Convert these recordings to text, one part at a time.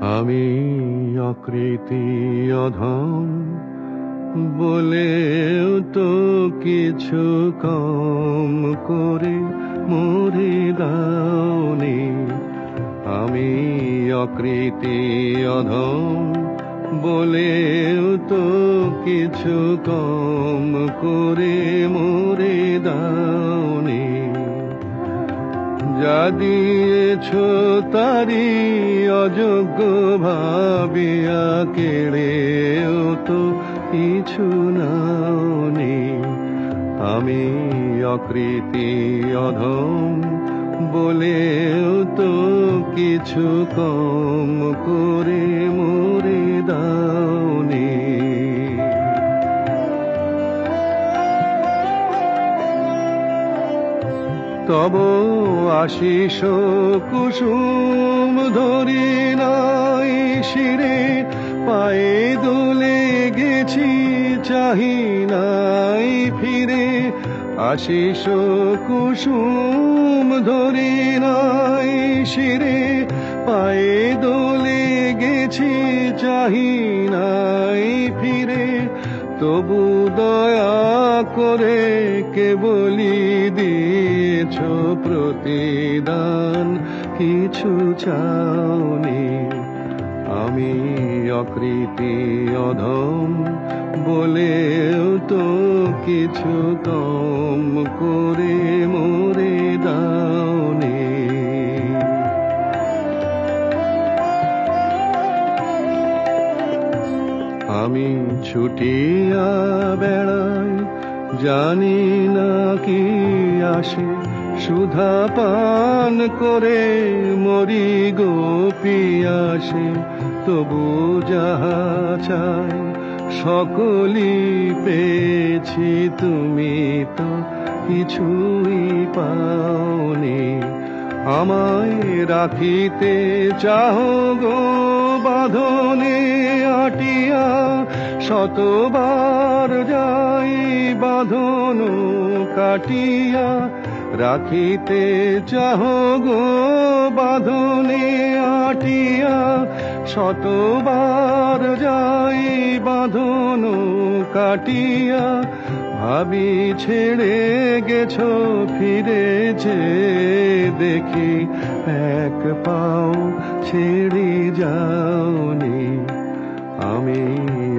আমি অকৃতি অধম, বলেও তো কিছু কম করে মরে দাওনি। আমি অকৃতি অধম, বলেও তো কিছু কম করে মরে দাওনি। যা দিয়েছ তারি অযোগ্য ভাবিয়া কেড়েও তো কিছু নাওনি। আমি অকৃতি অধম বলেও তো কিছু কম তব আশিস কুসুম ধরি নাই শিরে, পায়ে দোলে গেছি চাহি নাই ফিরে। আশিস কুসুম ধরি নাই শিরে, পায়ে দোলে গেছি চাহি নাই ফিরে। তবু দয়া করে কেবলি দিয়েছ প্রতিদান। কিছু চাওনি। আমি অকৃতি অধম। বলেও তো কিছু কম করে মরে দাওনি। আমি ছুটিয়া বেড়াই, জানি না কি আসে। সুধা পান করে মরি গোপি আসে তবু যাহা চাই সকলই পেয়েছি তুমি তো, কিছুই পাওনি। আমায় রাখিতে চাহ গো বাঁধনে আটিয়া, শতবার যাই বাঁধন কাটিয়া রাখিতে চাহ গো বাঁধনে আটিয়া, শতবার যাই বাঁধন কাটিয়া। ভাবি ছেড়ে গেছ ফিরেছে দেখি, এক পাও ছেড়ে যাওনি। আমি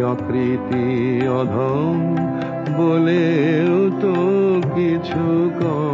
অকৃতি অধম বলেও তো কিছু করে